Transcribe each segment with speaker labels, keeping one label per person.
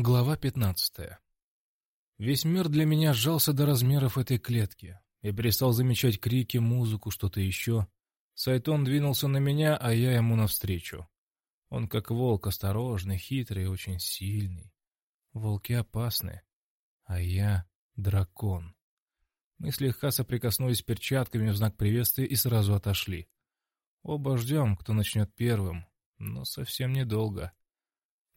Speaker 1: Глава 15. Весь мир для меня сжался до размеров этой клетки. Я перестал замечать крики, музыку, что-то еще. Сайтон двинулся на меня, а я ему навстречу. Он как волк, осторожный, хитрый, очень сильный. Волки опасны, а я дракон. Мы слегка соприкоснулись перчатками в знак приветствия и сразу отошли. Оба ждем, кто начнет первым, но совсем недолго.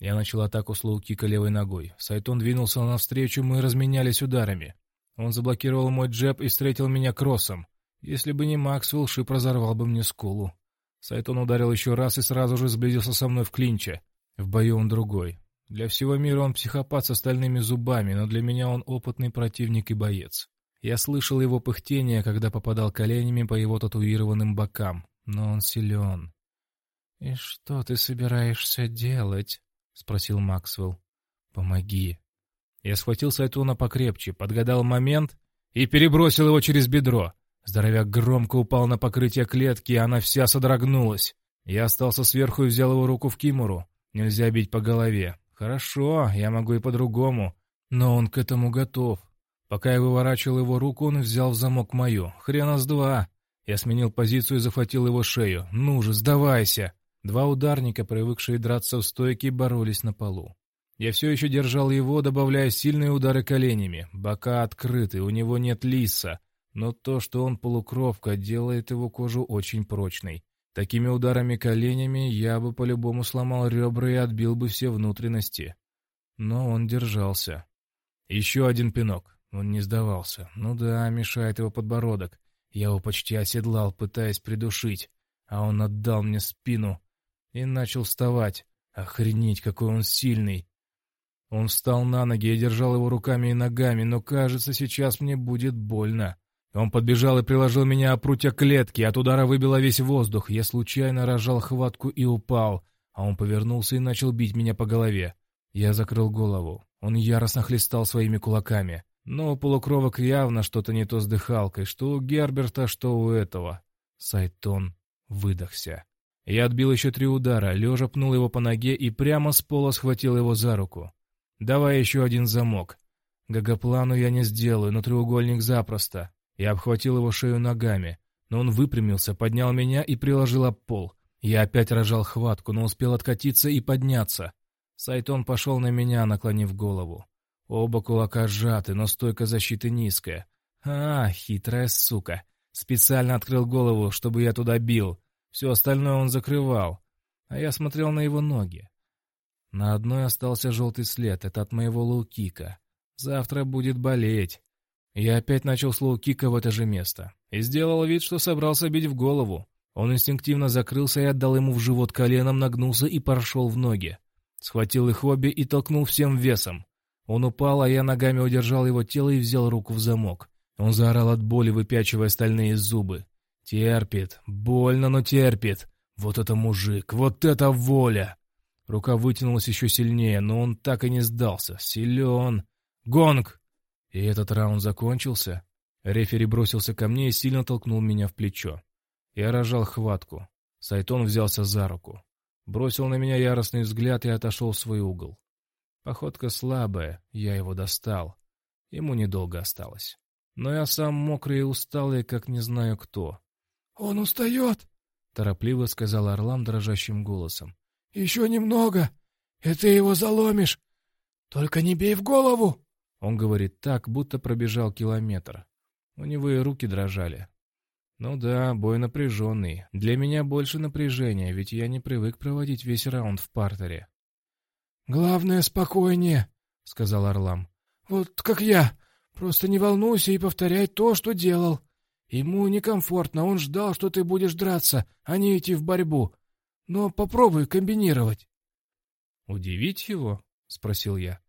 Speaker 1: Я начал атаку с лоу-кика левой ногой. Сайтон двинулся навстречу, мы разменялись ударами. Он заблокировал мой джеб и встретил меня кроссом. Если бы не Максвелл, шип разорвал бы мне скулу. Сайтон ударил еще раз и сразу же сблизился со мной в клинче. В бою он другой. Для всего мира он психопат со стальными зубами, но для меня он опытный противник и боец. Я слышал его пыхтение, когда попадал коленями по его татуированным бокам, но он силен. «И что ты собираешься делать?» — спросил Максвелл. «Помоги». Я схватил Сайтона покрепче, подгадал момент и перебросил его через бедро. Здоровяк громко упал на покрытие клетки, и она вся содрогнулась. Я остался сверху и взял его руку в кимуру. Нельзя бить по голове. Хорошо, я могу и по-другому. Но он к этому готов. Пока я выворачивал его руку, он взял в замок мою. Хрена с два. Я сменил позицию и захватил его шею. «Ну же, сдавайся!» Два ударника, привыкшие драться в стойке, боролись на полу. Я все еще держал его, добавляя сильные удары коленями. Бока открыты, у него нет лиса. Но то, что он полукровка, делает его кожу очень прочной. Такими ударами коленями я бы по-любому сломал ребра и отбил бы все внутренности. Но он держался. Еще один пинок. Он не сдавался. Ну да, мешает его подбородок. Я его почти оседлал, пытаясь придушить. А он отдал мне спину и начал вставать. Охренеть, какой он сильный! Он встал на ноги, я держал его руками и ногами, но, кажется, сейчас мне будет больно. Он подбежал и приложил меня о прутья клетки, от удара выбило весь воздух. Я случайно рожал хватку и упал, а он повернулся и начал бить меня по голове. Я закрыл голову. Он яростно хлестал своими кулаками. Но полукровок явно что-то не то с дыхалкой, что у Герберта, что у этого. Сайтон выдохся. Я отбил еще три удара, лежа пнул его по ноге и прямо с пола схватил его за руку. «Давай еще один замок». Гагоплану я не сделаю, но треугольник запросто. Я обхватил его шею ногами, но он выпрямился, поднял меня и приложил об пол. Я опять рожал хватку, но успел откатиться и подняться. Сайтон пошел на меня, наклонив голову. Оба кулака сжаты, но стойка защиты низкая. А, хитрая сука. Специально открыл голову, чтобы я туда бил. Все остальное он закрывал, а я смотрел на его ноги. На одной остался желтый след, это от моего лоу-кика. Завтра будет болеть. Я опять начал с лоу-кика в это же место. И сделал вид, что собрался бить в голову. Он инстинктивно закрылся а я дал ему в живот коленом, нагнулся и прошел в ноги. Схватил их обе и толкнул всем весом. Он упал, а я ногами удержал его тело и взял руку в замок. Он заорал от боли, выпячивая стальные зубы. Терпит. Больно, но терпит. Вот это мужик, вот это воля! Рука вытянулась еще сильнее, но он так и не сдался. Силен. Гонг! И этот раунд закончился. Рефери бросился ко мне и сильно толкнул меня в плечо. Я рожал хватку. Сайтон взялся за руку. Бросил на меня яростный взгляд и отошел в свой угол. Походка слабая, я его достал. Ему недолго осталось. Но я сам мокрый и усталый, как не знаю кто.
Speaker 2: «Он устает», — торопливо сказал Орлам дрожащим голосом. «Еще немного, и ты его заломишь. Только не бей в голову!»
Speaker 1: Он говорит так, будто пробежал километр. У него и руки дрожали. Ну да, бой напряженный. Для меня больше напряжения, ведь я не привык проводить весь раунд в партере.
Speaker 2: «Главное, спокойнее», — сказал Орлам. «Вот как я. Просто не волнуйся и повторяй то, что делал. Ему некомфортно, он ждал, что ты будешь драться, а не идти в борьбу. Но попробуй комбинировать.
Speaker 1: «Удивить его?» — спросил я.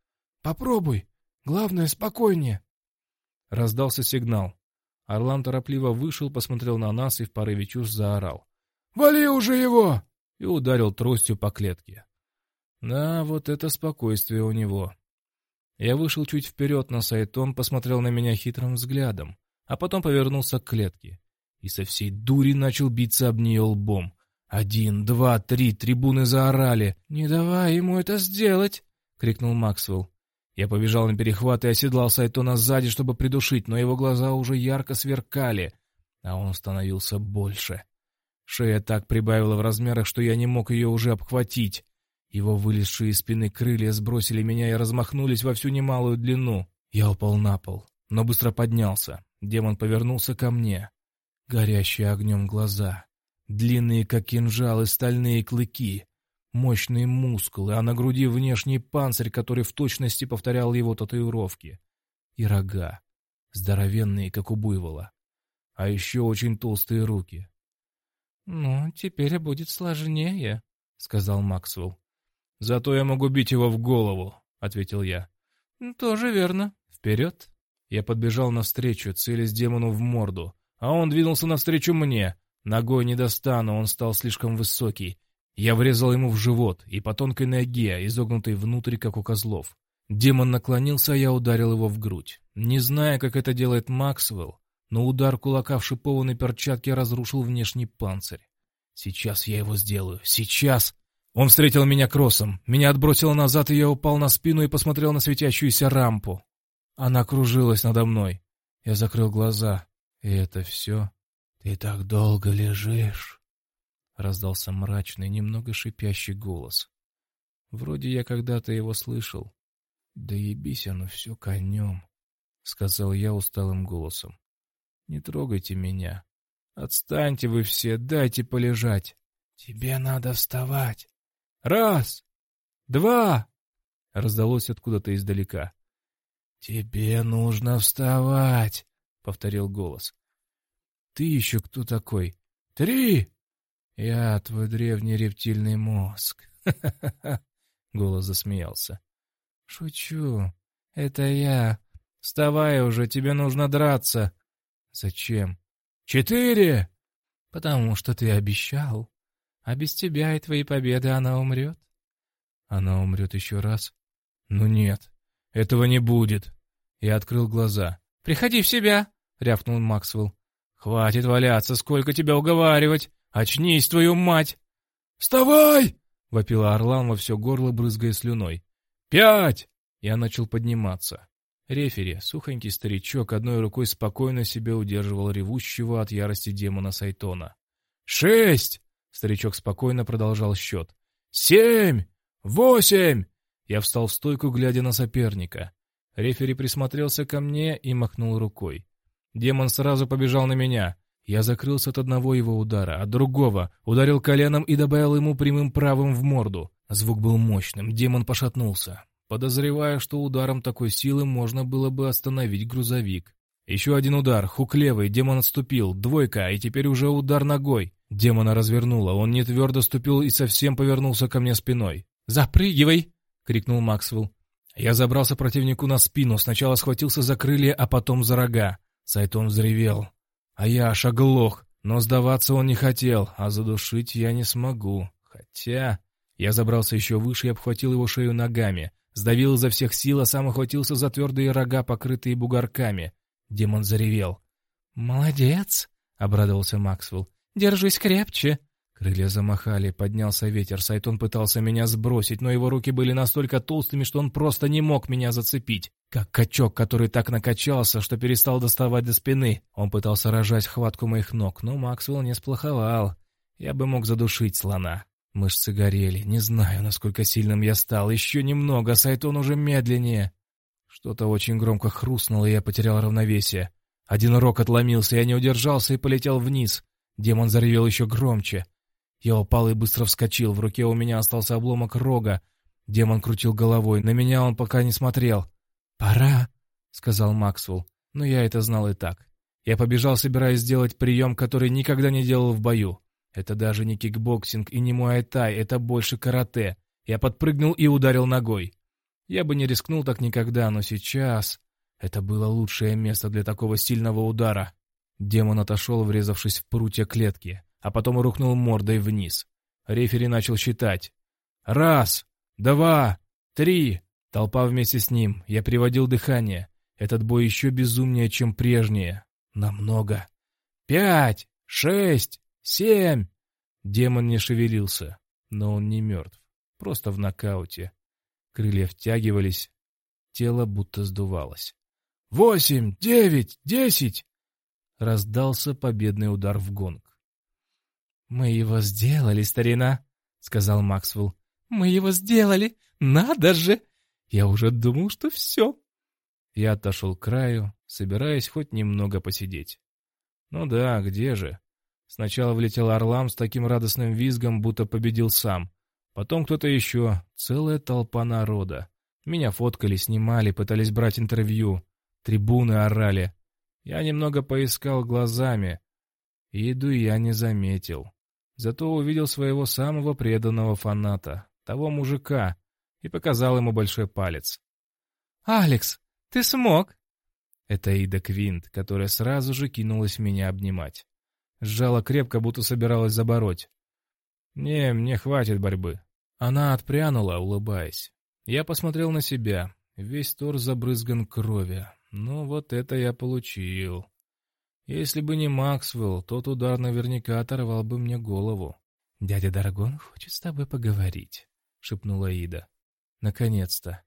Speaker 2: «Попробуй. Главное, спокойнее».
Speaker 1: Раздался сигнал. Орлан торопливо вышел, посмотрел на нас и в порыве чушь заорал.
Speaker 2: «Вали уже его!»
Speaker 1: и ударил тростью по клетке. Да, вот это спокойствие у него. Я вышел чуть вперед на сайтон, посмотрел на меня хитрым взглядом а потом повернулся к клетке и со всей дури начал биться об нее лбом. Один, два, три, трибуны заорали. «Не давай ему это сделать!» — крикнул Максвелл. Я побежал на перехват и оседлал Сайтона сзади, чтобы придушить, но его глаза уже ярко сверкали, а он становился больше. Шея так прибавила в размерах, что я не мог ее уже обхватить. Его вылезшие из спины крылья сбросили меня и размахнулись во всю немалую длину. Я упал на пол, но быстро поднялся. Демон повернулся ко мне. Горящие огнем глаза. Длинные, как кинжалы, стальные клыки. Мощные мускулы, а на груди внешний панцирь, который в точности повторял его татуировки. И рога. Здоровенные, как у буйвола. А еще очень толстые руки.
Speaker 2: «Ну, теперь будет сложнее», — сказал Максвелл.
Speaker 1: «Зато я могу бить его в голову», — ответил я.
Speaker 2: «Тоже верно.
Speaker 1: Вперед!» Я подбежал навстречу, целясь демону в морду, а он двинулся навстречу мне. Ногой не достану, он стал слишком высокий. Я врезал ему в живот и по тонкой ноге, изогнутой внутрь, как у козлов. Демон наклонился, а я ударил его в грудь. Не зная, как это делает Максвелл, но удар кулака в шипованной перчатке разрушил внешний панцирь. Сейчас я его сделаю. Сейчас! Он встретил меня кроссом. Меня отбросило назад, и я упал на спину и посмотрел на светящуюся рампу. Она кружилась надо мной. Я закрыл глаза. И это все? Ты так долго лежишь? Раздался мрачный, немного шипящий голос. Вроде я когда-то его слышал. Да ебись оно все конем, сказал я усталым голосом. Не трогайте меня. Отстаньте вы все, дайте полежать. Тебе надо вставать. Раз! Два! Раздалось откуда-то издалека. «Тебе нужно вставать», — повторил голос. «Ты еще кто такой?» «Три!» «Я твой древний рептильный мозг». Голос засмеялся. «Шучу. Это я. Вставай уже, тебе нужно драться. «Зачем?» «Четыре!» «Потому что ты обещал. А без тебя и твоей победы она умрет». «Она умрет еще раз?» «Ну нет, этого не будет». Я открыл глаза. «Приходи в себя!» — рявкнул Максвелл. «Хватит валяться, сколько тебя уговаривать! Очнись, твою мать!» «Вставай!» — вопила Орлан во все горло, брызгая слюной. «Пять!» Я начал подниматься. Рефери, сухонький старичок, одной рукой спокойно себя удерживал ревущего от ярости демона Сайтона. «Шесть!» — старичок спокойно продолжал счет. «Семь! Восемь!» Я встал в стойку, глядя на соперника. Рефери присмотрелся ко мне и махнул рукой. Демон сразу побежал на меня. Я закрылся от одного его удара, от другого, ударил коленом и добавил ему прямым правым в морду. Звук был мощным, демон пошатнулся подозревая, что ударом такой силы можно было бы остановить грузовик. Еще один удар, хук левый, демон отступил, двойка, и теперь уже удар ногой. Демона развернуло, он не твердо ступил и совсем повернулся ко мне спиной. «Запрыгивай!» — крикнул Максвелл. Я забрался противнику на спину, сначала схватился за крылья, а потом за рога. Сайтон взревел. А я аж оглох, но сдаваться он не хотел, а задушить я не смогу. Хотя... Я забрался еще выше и обхватил его шею ногами. Сдавил изо всех сил, а сам охватился за твердые рога, покрытые бугорками. Демон заревел. «Молодец!» — обрадовался Максвелл. «Держись крепче!» Крылья замахали, поднялся ветер. Сайтон пытался меня сбросить, но его руки были настолько толстыми, что он просто не мог меня зацепить. Как качок, который так накачался, что перестал доставать до спины. Он пытался рожать хватку моих ног, но Максвелл не сплоховал. Я бы мог задушить слона. Мышцы горели. Не знаю, насколько сильным я стал. Еще немного, Сайтон уже медленнее. Что-то очень громко хрустнуло, и я потерял равновесие. Один рог отломился, я не удержался и полетел вниз. Демон заревел еще громче. Я упал и быстро вскочил. В руке у меня остался обломок рога. Демон крутил головой. На меня он пока не смотрел. «Пора», — сказал Максвелл. Но я это знал и так. Я побежал, собираясь сделать прием, который никогда не делал в бою. Это даже не кикбоксинг и не муай-тай, это больше карате. Я подпрыгнул и ударил ногой. Я бы не рискнул так никогда, но сейчас... Это было лучшее место для такого сильного удара. Демон отошел, врезавшись в прутья клетки, а потом рухнул мордой вниз. Рефери начал считать. «Раз! Два! Три!» Толпа вместе с ним. Я приводил дыхание. Этот бой еще безумнее, чем прежние. Намного. «Пять! Шесть! «Семь!» Демон не шевелился, но он не мертв, просто в нокауте. Крылья втягивались, тело будто сдувалось.
Speaker 2: «Восемь! Девять! Десять!»
Speaker 1: Раздался победный удар в гонг.
Speaker 2: «Мы его сделали, старина!» — сказал Максвелл. «Мы его сделали! Надо же! Я уже думал, что все!»
Speaker 1: Я отошел к краю, собираясь хоть немного посидеть. Ну да, где же? Сначала влетел Орлам с таким радостным визгом, будто победил сам. Потом кто-то еще, целая толпа народа. Меня фоткали, снимали, пытались брать интервью. Трибуны орали. Я немного поискал глазами. Еду я не заметил. Зато увидел своего самого преданного фаната, того мужика, и показал ему большой палец.
Speaker 2: «Алекс, ты смог!»
Speaker 1: Это Ида Квинт, которая сразу же кинулась меня обнимать. Сжала крепко, будто собиралась забороть. «Не, мне хватит борьбы». Она отпрянула, улыбаясь. Я посмотрел на себя. Весь торс забрызган кровью. Ну, вот это я получил. Если бы не Максвелл, тот удар наверняка оторвал бы мне голову.
Speaker 2: «Дядя Даргон хочет с тобой поговорить», — шепнула Ида.
Speaker 1: «Наконец-то.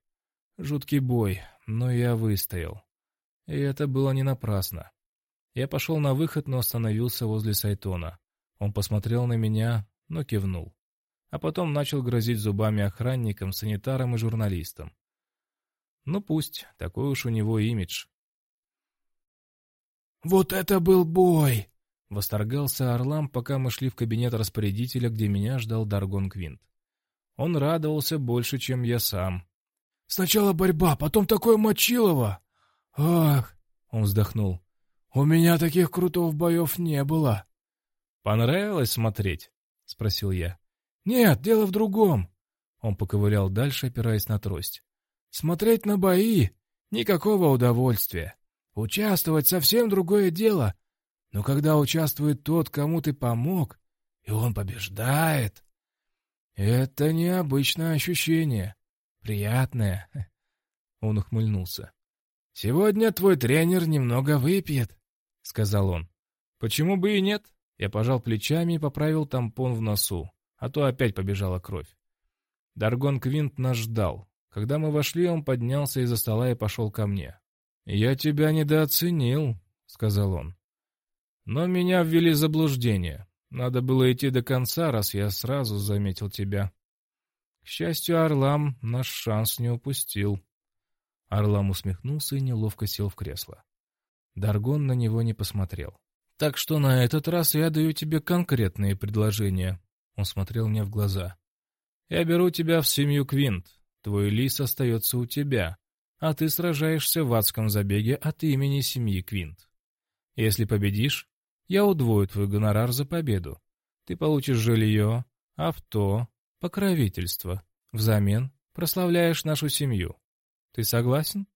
Speaker 1: Жуткий бой, но я выстоял. И это было не напрасно. Я пошел на выход, но остановился возле Сайтона. Он посмотрел на меня, но кивнул. А потом начал грозить зубами охранникам, санитарам и журналистам. Ну пусть, такой уж у него имидж.
Speaker 2: «Вот это был бой!»
Speaker 1: — восторгался Орлам, пока мы шли в кабинет распорядителя, где меня ждал Даргон Квинт. Он радовался больше, чем я сам.
Speaker 2: «Сначала борьба, потом такое мочилово! Ах!» — он вздохнул. «У меня таких крутов боев не было».
Speaker 1: «Понравилось смотреть?» — спросил я.
Speaker 2: «Нет, дело в другом». Он поковылял дальше, опираясь на трость. «Смотреть на бои — никакого удовольствия. Участвовать — совсем другое дело. Но когда участвует тот, кому ты помог, и он побеждает, это необычное ощущение. Приятное». Он ухмыльнулся. «Сегодня твой тренер немного выпьет», — сказал он.
Speaker 1: «Почему бы и нет?» Я пожал плечами и поправил тампон в носу а то опять побежала кровь. Даргон Квинт нас ждал. Когда мы вошли, он поднялся из-за стола и пошел ко мне. «Я тебя недооценил», — сказал он. «Но меня ввели в заблуждение. Надо было идти до конца, раз я сразу заметил тебя. К счастью, Орлам наш шанс не упустил». Орлам усмехнулся и неловко сел в кресло. Даргон на него не посмотрел. «Так что на этот раз я даю тебе конкретные предложения. Он смотрел мне в глаза. «Я беру тебя в семью Квинт. Твой лис остается у тебя, а ты сражаешься в адском забеге от имени семьи Квинт. Если победишь, я удвою твой гонорар за победу. Ты получишь жилье, авто, покровительство. Взамен прославляешь нашу семью. Ты согласен?»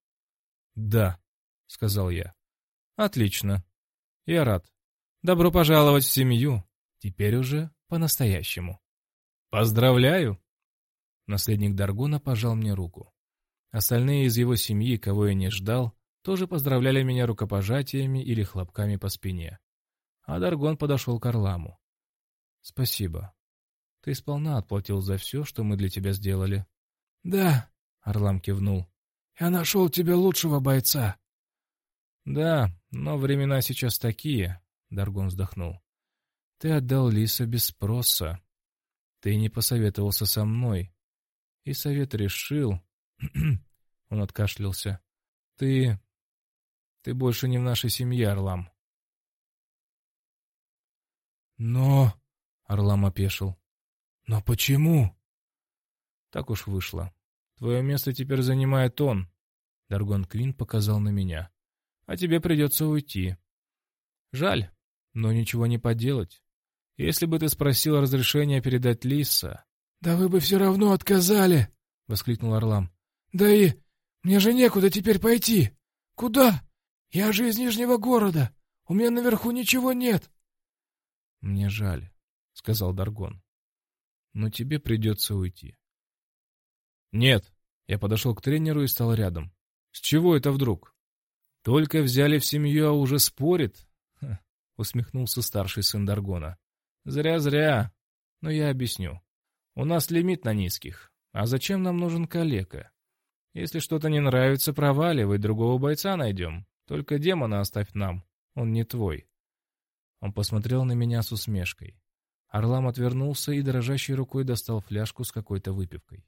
Speaker 1: «Да», — сказал я. «Отлично. Я рад. Добро пожаловать в семью. Теперь уже по-настоящему. «Поздравляю!» Наследник Даргона пожал мне руку. Остальные из его семьи, кого я не ждал, тоже поздравляли меня рукопожатиями или хлопками по спине. А Даргон подошел к Орламу. «Спасибо. Ты сполна отплатил за все, что мы для тебя сделали».
Speaker 2: «Да», — Орлам кивнул. «Я нашел тебе лучшего бойца».
Speaker 1: «Да, но времена сейчас такие», — Даргон вздохнул. Ты отдал Лиса без спроса. Ты не посоветовался со мной. И совет решил... Он откашлялся. Ты... Ты больше не в нашей семье, Орлам.
Speaker 2: Но... Орлам опешил. Но почему?
Speaker 1: Так уж вышло. Твое место теперь занимает он. Даргон Квин показал на меня. А тебе придется уйти. Жаль, но ничего не поделать. Если бы ты спросил разрешения передать Лиса...
Speaker 2: — Да вы бы все равно отказали! — воскликнул Орлам. — Да и мне же некуда теперь пойти! Куда? Я же из Нижнего города! У меня наверху ничего нет!
Speaker 1: — Мне жаль, — сказал Даргон. — Но тебе придется уйти. — Нет! Я подошел к тренеру и стал рядом. — С чего это вдруг? Только взяли в семью, а уже спорит? — усмехнулся старший сын Даргона. Зря-зря. Но я объясню. У нас лимит на низких. А зачем нам нужен калека? Если что-то не нравится, проваливай, другого бойца найдем. Только демона оставь нам, он не твой. Он посмотрел на меня с усмешкой. Орлам отвернулся и дрожащей рукой достал фляжку с какой-то выпивкой.